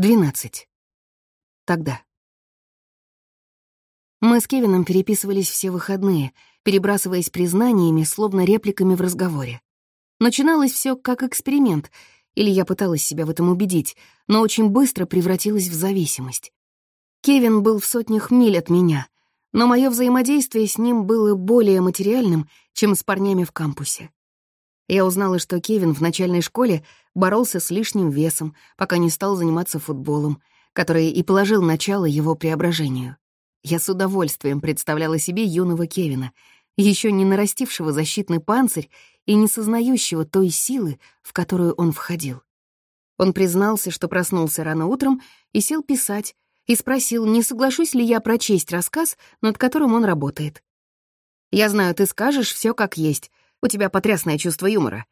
12. Тогда. Мы с Кевином переписывались все выходные, перебрасываясь признаниями, словно репликами в разговоре. Начиналось все как эксперимент, или я пыталась себя в этом убедить, но очень быстро превратилась в зависимость. Кевин был в сотнях миль от меня, но мое взаимодействие с ним было более материальным, чем с парнями в кампусе. Я узнала, что Кевин в начальной школе боролся с лишним весом, пока не стал заниматься футболом, который и положил начало его преображению. Я с удовольствием представляла себе юного Кевина, еще не нарастившего защитный панцирь и не сознающего той силы, в которую он входил. Он признался, что проснулся рано утром и сел писать, и спросил, не соглашусь ли я прочесть рассказ, над которым он работает. «Я знаю, ты скажешь все как есть. У тебя потрясное чувство юмора.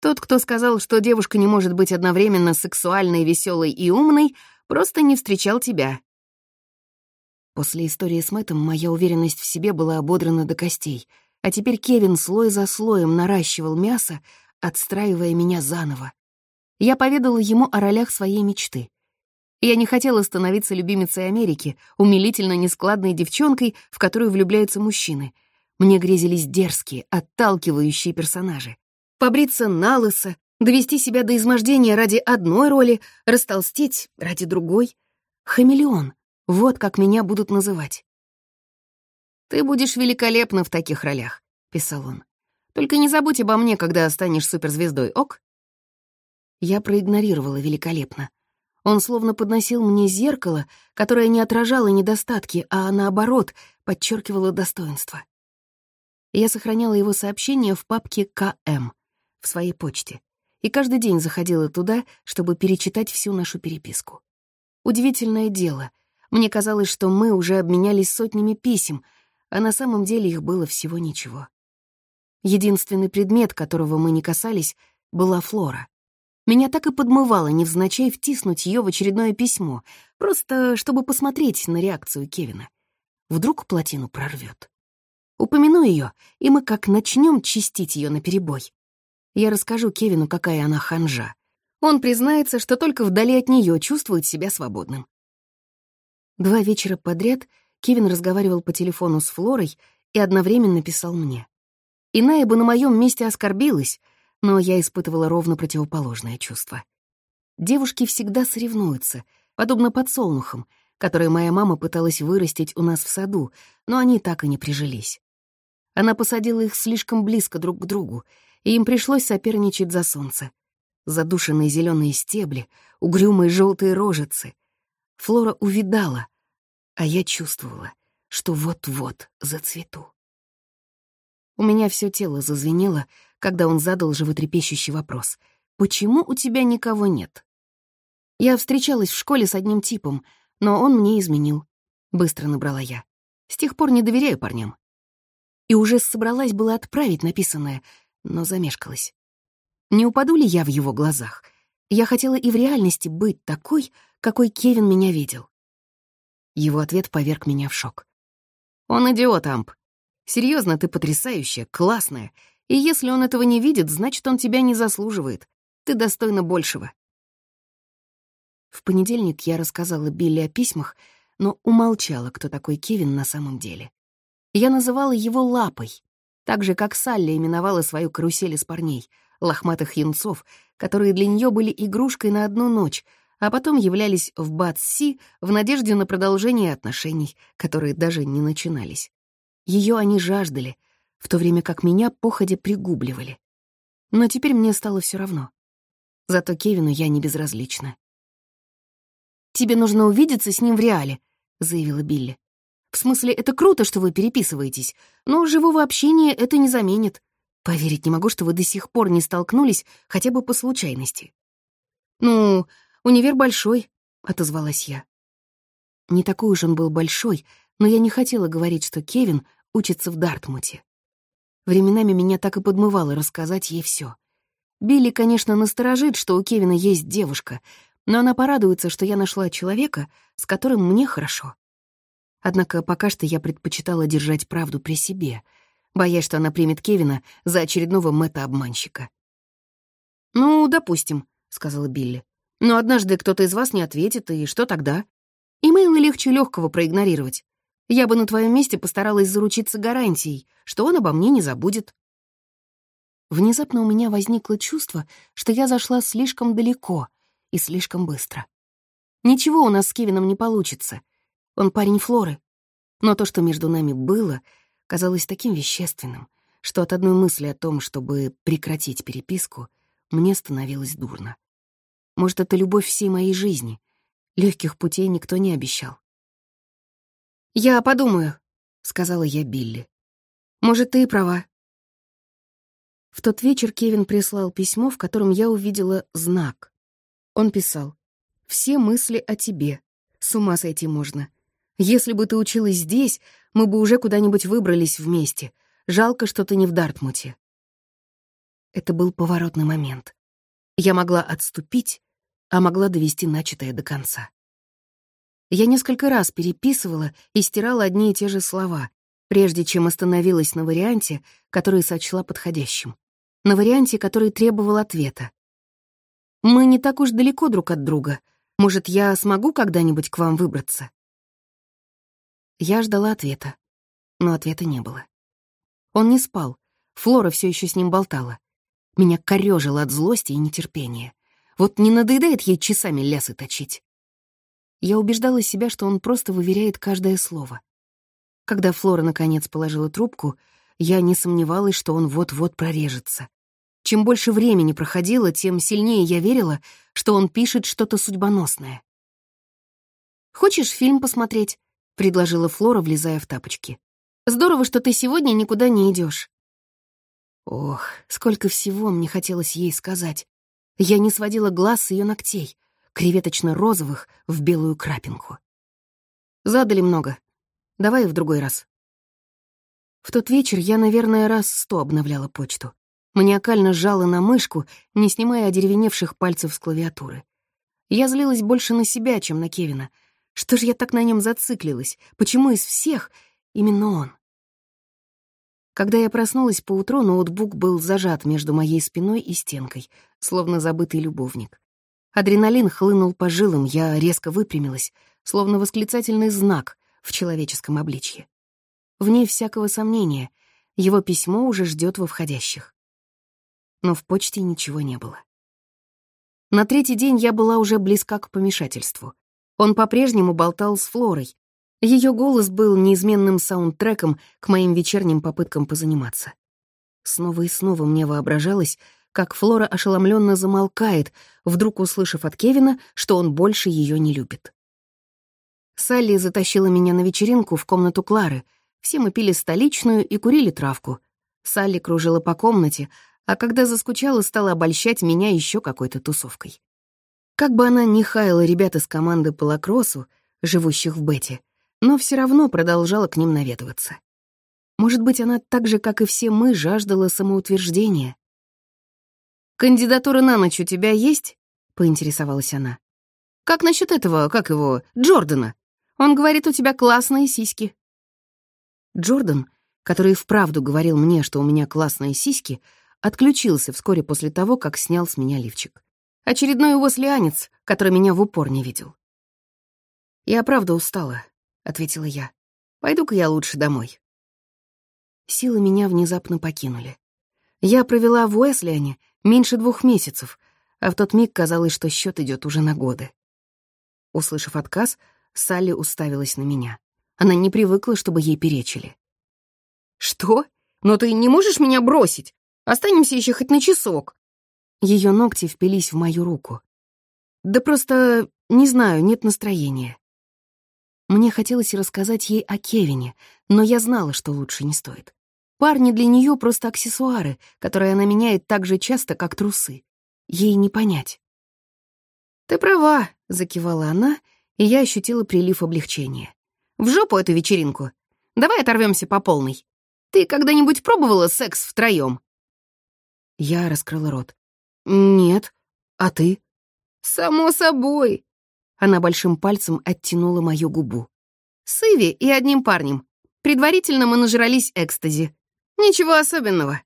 Тот, кто сказал, что девушка не может быть одновременно сексуальной, веселой и умной, просто не встречал тебя. После истории с Мэттом моя уверенность в себе была ободрана до костей, а теперь Кевин слой за слоем наращивал мясо, отстраивая меня заново. Я поведала ему о ролях своей мечты. Я не хотела становиться любимицей Америки, умилительно нескладной девчонкой, в которую влюбляются мужчины. Мне грезились дерзкие, отталкивающие персонажи. Побриться на лысо, довести себя до измождения ради одной роли, растолстеть ради другой. Хамелеон — вот как меня будут называть. «Ты будешь великолепна в таких ролях», — писал он. «Только не забудь обо мне, когда станешь суперзвездой, ок?» Я проигнорировала великолепно. Он словно подносил мне зеркало, которое не отражало недостатки, а наоборот, подчеркивало достоинство. Я сохраняла его сообщение в папке «КМ» в своей почте и каждый день заходила туда, чтобы перечитать всю нашу переписку. Удивительное дело — мне казалось, что мы уже обменялись сотнями писем, а на самом деле их было всего ничего. Единственный предмет, которого мы не касались, была Флора. Меня так и подмывало невзначай втиснуть ее в очередное письмо, просто чтобы посмотреть на реакцию Кевина. Вдруг плотину прорвет. Упомяну ее, и мы как начнем чистить ее наперебой. Я расскажу Кевину, какая она ханжа. Он признается, что только вдали от нее чувствует себя свободным. Два вечера подряд Кевин разговаривал по телефону с Флорой и одновременно писал мне. Иная бы на моем месте оскорбилась, но я испытывала ровно противоположное чувство. Девушки всегда соревнуются, подобно подсолнухам, которые моя мама пыталась вырастить у нас в саду, но они так и не прижились. Она посадила их слишком близко друг к другу, и им пришлось соперничать за солнце. Задушенные зеленые стебли, угрюмые желтые рожицы. Флора увидала, а я чувствовала, что вот-вот зацвету. У меня все тело зазвенело, когда он задал животрепещущий вопрос. «Почему у тебя никого нет?» Я встречалась в школе с одним типом, но он мне изменил. Быстро набрала я. С тех пор не доверяю парням. И уже собралась была отправить написанное, но замешкалась. Не упаду ли я в его глазах? Я хотела и в реальности быть такой, какой Кевин меня видел. Его ответ поверг меня в шок. «Он идиот, Амп. Серьезно, ты потрясающая, классная. И если он этого не видит, значит, он тебя не заслуживает. Ты достойна большего». В понедельник я рассказала Билли о письмах, но умолчала, кто такой Кевин на самом деле. Я называла его Лапой, так же, как Салли именовала свою карусель из парней, лохматых юнцов, которые для нее были игрушкой на одну ночь — а потом являлись в Бат-Си в надежде на продолжение отношений, которые даже не начинались. Ее они жаждали, в то время как меня походе пригубливали. Но теперь мне стало все равно. Зато Кевину я не безразлична. «Тебе нужно увидеться с ним в реале», — заявила Билли. «В смысле, это круто, что вы переписываетесь, но живого общения это не заменит. Поверить не могу, что вы до сих пор не столкнулись хотя бы по случайности». «Ну, «Универ большой», — отозвалась я. Не такой уж он был большой, но я не хотела говорить, что Кевин учится в Дартмуте. Временами меня так и подмывало рассказать ей все. Билли, конечно, насторожит, что у Кевина есть девушка, но она порадуется, что я нашла человека, с которым мне хорошо. Однако пока что я предпочитала держать правду при себе, боясь, что она примет Кевина за очередного Мэтта-обманщика. «Ну, допустим», — сказала Билли. Но однажды кто-то из вас не ответит, и что тогда? Имейлы легче легкого проигнорировать. Я бы на твоем месте постаралась заручиться гарантией, что он обо мне не забудет. Внезапно у меня возникло чувство, что я зашла слишком далеко и слишком быстро. Ничего у нас с Кевином не получится. Он парень Флоры. Но то, что между нами было, казалось таким вещественным, что от одной мысли о том, чтобы прекратить переписку, мне становилось дурно. Может, это любовь всей моей жизни. Легких путей никто не обещал. «Я подумаю», — сказала я Билли. «Может, ты и права». В тот вечер Кевин прислал письмо, в котором я увидела знак. Он писал «Все мысли о тебе. С ума сойти можно. Если бы ты училась здесь, мы бы уже куда-нибудь выбрались вместе. Жалко, что ты не в Дартмуте». Это был поворотный момент. Я могла отступить, а могла довести начатое до конца. Я несколько раз переписывала и стирала одни и те же слова, прежде чем остановилась на варианте, который сочла подходящим. На варианте, который требовал ответа. «Мы не так уж далеко друг от друга. Может, я смогу когда-нибудь к вам выбраться?» Я ждала ответа, но ответа не было. Он не спал, Флора все еще с ним болтала. Меня корёжило от злости и нетерпения. Вот не надоедает ей часами лясы точить. Я убеждала себя, что он просто выверяет каждое слово. Когда Флора наконец положила трубку, я не сомневалась, что он вот-вот прорежется. Чем больше времени проходило, тем сильнее я верила, что он пишет что-то судьбоносное. «Хочешь фильм посмотреть?» — предложила Флора, влезая в тапочки. «Здорово, что ты сегодня никуда не идешь. Ох, сколько всего мне хотелось ей сказать. Я не сводила глаз с ее ногтей, креветочно-розовых в белую крапинку. Задали много. Давай в другой раз. В тот вечер я, наверное, раз сто обновляла почту. Маниакально сжала на мышку, не снимая одеревеневших пальцев с клавиатуры. Я злилась больше на себя, чем на Кевина. Что ж я так на нем зациклилась? Почему из всех именно он? Когда я проснулась поутру, ноутбук был зажат между моей спиной и стенкой, словно забытый любовник. Адреналин хлынул по жилам, я резко выпрямилась, словно восклицательный знак в человеческом обличье. Вне всякого сомнения, его письмо уже ждет во входящих. Но в почте ничего не было. На третий день я была уже близка к помешательству. Он по-прежнему болтал с Флорой, ее голос был неизменным саундтреком к моим вечерним попыткам позаниматься. Снова и снова мне воображалось, как Флора ошеломленно замолкает, вдруг услышав от Кевина, что он больше ее не любит. Салли затащила меня на вечеринку в комнату Клары. Все мы пили столичную и курили травку. Салли кружила по комнате, а когда заскучала, стала обольщать меня еще какой-то тусовкой. Как бы она ни хаяла ребят из команды по лакроссу, живущих в Бете, но все равно продолжала к ним наведываться. Может быть, она так же, как и все мы, жаждала самоутверждения. «Кандидатура на ночь у тебя есть?» — поинтересовалась она. «Как насчет этого, как его, Джордана? Он говорит, у тебя классные сиськи». Джордан, который вправду говорил мне, что у меня классные сиськи, отключился вскоре после того, как снял с меня лифчик. Очередной его слианец, который меня в упор не видел. Я правда устала. — ответила я. «Пойду-ка я лучше домой». Силы меня внезапно покинули. Я провела в Уэслиане меньше двух месяцев, а в тот миг казалось, что счет идет уже на годы. Услышав отказ, Салли уставилась на меня. Она не привыкла, чтобы ей перечили. «Что? Но ты не можешь меня бросить? Останемся еще хоть на часок». Ее ногти впились в мою руку. «Да просто, не знаю, нет настроения». Мне хотелось рассказать ей о Кевине, но я знала, что лучше не стоит. Парни для нее просто аксессуары, которые она меняет так же часто, как трусы. Ей не понять. «Ты права», — закивала она, и я ощутила прилив облегчения. «В жопу эту вечеринку. Давай оторвемся по полной. Ты когда-нибудь пробовала секс втроем? Я раскрыла рот. «Нет. А ты?» «Само собой. Она большим пальцем оттянула мою губу. «С Иви и одним парнем. Предварительно мы нажрались экстази. Ничего особенного».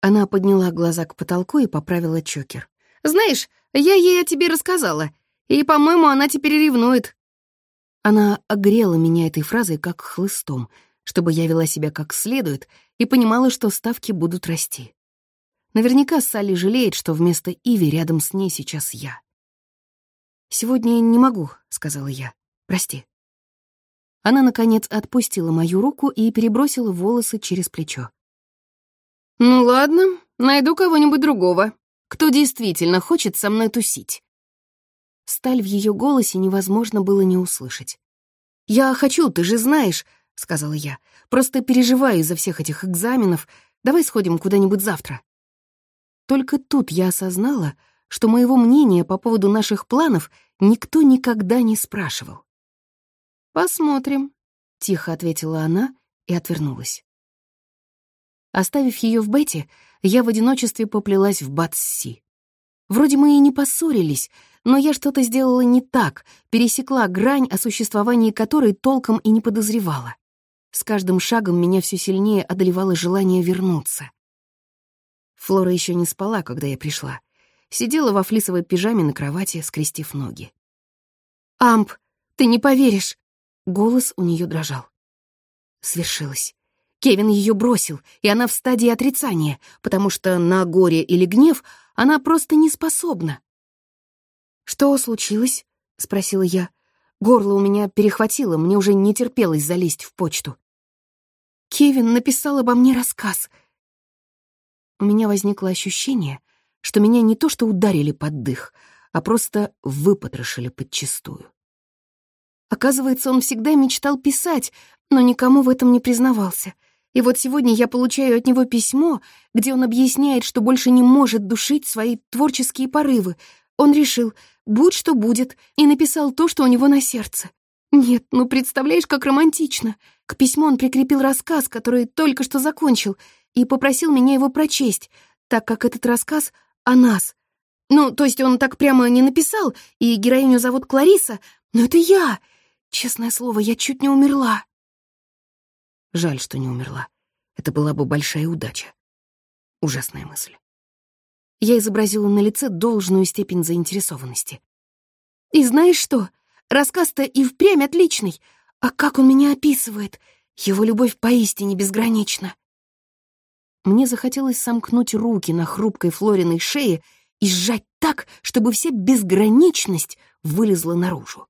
Она подняла глаза к потолку и поправила чокер. «Знаешь, Я ей о тебе рассказала, и, по-моему, она теперь ревнует». Она огрела меня этой фразой как хлыстом, чтобы я вела себя как следует и понимала, что ставки будут расти. Наверняка Салли жалеет, что вместо Иви рядом с ней сейчас я. «Сегодня не могу», — сказала я. «Прости». Она, наконец, отпустила мою руку и перебросила волосы через плечо. «Ну ладно, найду кого-нибудь другого, кто действительно хочет со мной тусить». Сталь в ее голосе невозможно было не услышать. «Я хочу, ты же знаешь», — сказала я. «Просто переживаю из-за всех этих экзаменов. Давай сходим куда-нибудь завтра». Только тут я осознала, что моего мнения по поводу наших планов никто никогда не спрашивал. «Посмотрим», — тихо ответила она и отвернулась. Оставив ее в Бете, я в одиночестве поплелась в Батсси. Вроде мы и не поссорились, но я что-то сделала не так, пересекла грань, о существовании которой толком и не подозревала. С каждым шагом меня все сильнее одолевало желание вернуться. Флора еще не спала, когда я пришла. Сидела во флисовой пижаме на кровати, скрестив ноги. «Амп, ты не поверишь!» Голос у нее дрожал. Свершилось. Кевин ее бросил, и она в стадии отрицания, потому что на горе или гнев она просто не способна. «Что случилось?» — спросила я. Горло у меня перехватило, мне уже не терпелось залезть в почту. Кевин написал обо мне рассказ. У меня возникло ощущение, что меня не то что ударили под дых, а просто выпотрошили подчистую. Оказывается, он всегда мечтал писать, но никому в этом не признавался. И вот сегодня я получаю от него письмо, где он объясняет, что больше не может душить свои творческие порывы. Он решил, будь что будет, и написал то, что у него на сердце. Нет, ну представляешь, как романтично. К письму он прикрепил рассказ, который только что закончил, и попросил меня его прочесть, так как этот рассказ о нас. Ну, то есть он так прямо не написал, и героиню зовут Клариса, но это я. Честное слово, я чуть не умерла. Жаль, что не умерла. Это была бы большая удача. Ужасная мысль. Я изобразила на лице должную степень заинтересованности. И знаешь что? Рассказ-то и впрямь отличный. А как он меня описывает? Его любовь поистине безгранична. Мне захотелось сомкнуть руки на хрупкой Флориной шее и сжать так, чтобы вся безграничность вылезла наружу.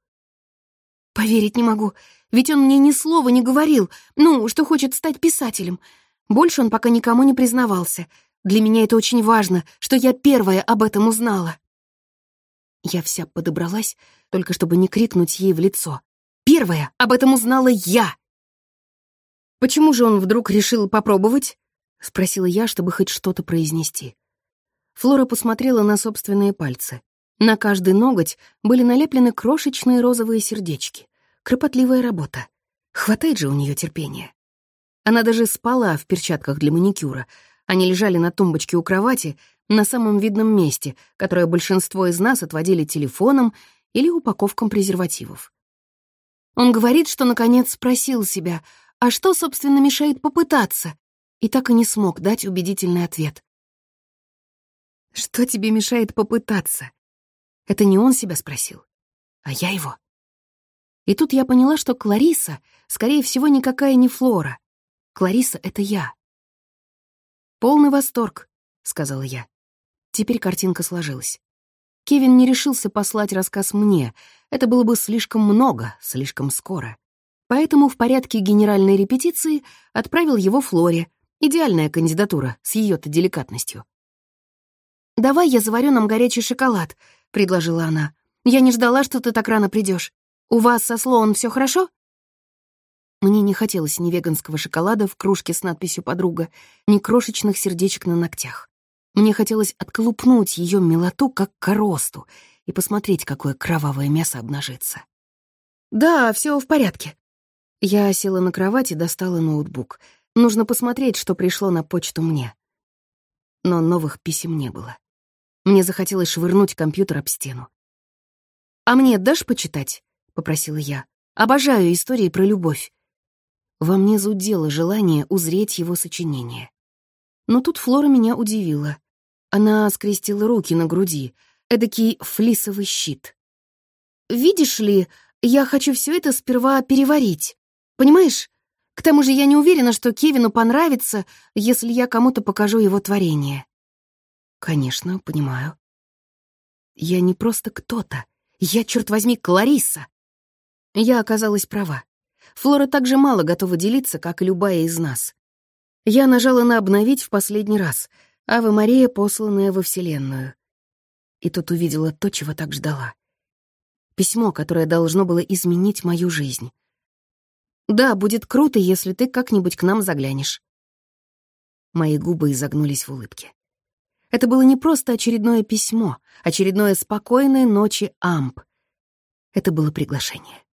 Поверить не могу, ведь он мне ни слова не говорил, ну, что хочет стать писателем. Больше он пока никому не признавался. Для меня это очень важно, что я первая об этом узнала. Я вся подобралась, только чтобы не крикнуть ей в лицо. Первая об этом узнала я. Почему же он вдруг решил попробовать? Спросила я, чтобы хоть что-то произнести. Флора посмотрела на собственные пальцы. На каждый ноготь были налеплены крошечные розовые сердечки. Кропотливая работа. Хватает же у нее терпения. Она даже спала в перчатках для маникюра. Они лежали на тумбочке у кровати на самом видном месте, которое большинство из нас отводили телефоном или упаковкам презервативов. Он говорит, что наконец спросил себя, а что, собственно, мешает попытаться, и так и не смог дать убедительный ответ. «Что тебе мешает попытаться?» Это не он себя спросил, а я его. И тут я поняла, что Клариса, скорее всего, никакая не Флора. Клариса — это я. «Полный восторг», — сказала я. Теперь картинка сложилась. Кевин не решился послать рассказ мне. Это было бы слишком много, слишком скоро. Поэтому в порядке генеральной репетиции отправил его Флоре. Идеальная кандидатура с ее-то деликатностью. «Давай я заварю нам горячий шоколад», — предложила она. «Я не ждала, что ты так рано придешь. У вас со Слоун все хорошо?» Мне не хотелось ни веганского шоколада в кружке с надписью «Подруга», ни крошечных сердечек на ногтях. Мне хотелось отколупнуть ее милоту, как коросту, и посмотреть, какое кровавое мясо обнажится. «Да, все в порядке». Я села на кровать и достала ноутбук. Нужно посмотреть, что пришло на почту мне. Но новых писем не было. Мне захотелось швырнуть компьютер об стену. «А мне дашь почитать?» — попросила я. «Обожаю истории про любовь». Во мне зудело желание узреть его сочинение. Но тут Флора меня удивила. Она скрестила руки на груди. эдакий флисовый щит. «Видишь ли, я хочу все это сперва переварить. Понимаешь? К тому же я не уверена, что Кевину понравится, если я кому-то покажу его творение». «Конечно, понимаю. Я не просто кто-то. Я, черт возьми, Клариса. Я оказалась права. Флора так же мало готова делиться, как и любая из нас. Я нажала на «обновить» в последний раз, Ава Мария, посланная во Вселенную. И тут увидела то, чего так ждала. Письмо, которое должно было изменить мою жизнь. «Да, будет круто, если ты как-нибудь к нам заглянешь». Мои губы изогнулись в улыбке. Это было не просто очередное письмо, очередное спокойной ночи Амп. Это было приглашение.